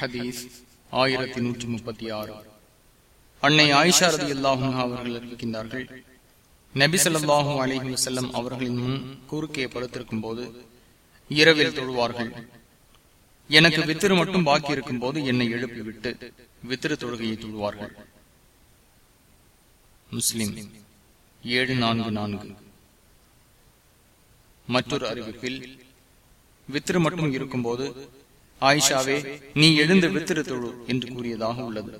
ஹதீஸ் ஆயிரத்தி நூற்றி முப்பத்தி ஆறு. அன்னை ஆயிஷா ரதி அல்லாஹும் அவர்கள் அறிவிக்கின்றார்கள் நபி ஸல்லல்லாஹு அலைஹி அவர்களின் முன் குறுக்கே படுத்திருக்கும் போது இரவில் தொழுவார்கள். எனக்கு வித்திரு மட்டும் பாக்கி இருக்கும் போது என்னை எழுப்பிவிட்டு வித்திரு தொழுகையை தொழுவார்கள். முஸ்லிம் ஏழு நான்கு நான்கு. மற்றொரு அறிவிப்பில் வித்திரு மட்டும் இருக்கும்போது ஆயிஷாவே நீ எழுந்து வித்திரு தொழு என்று கூறியதாக உள்ளது.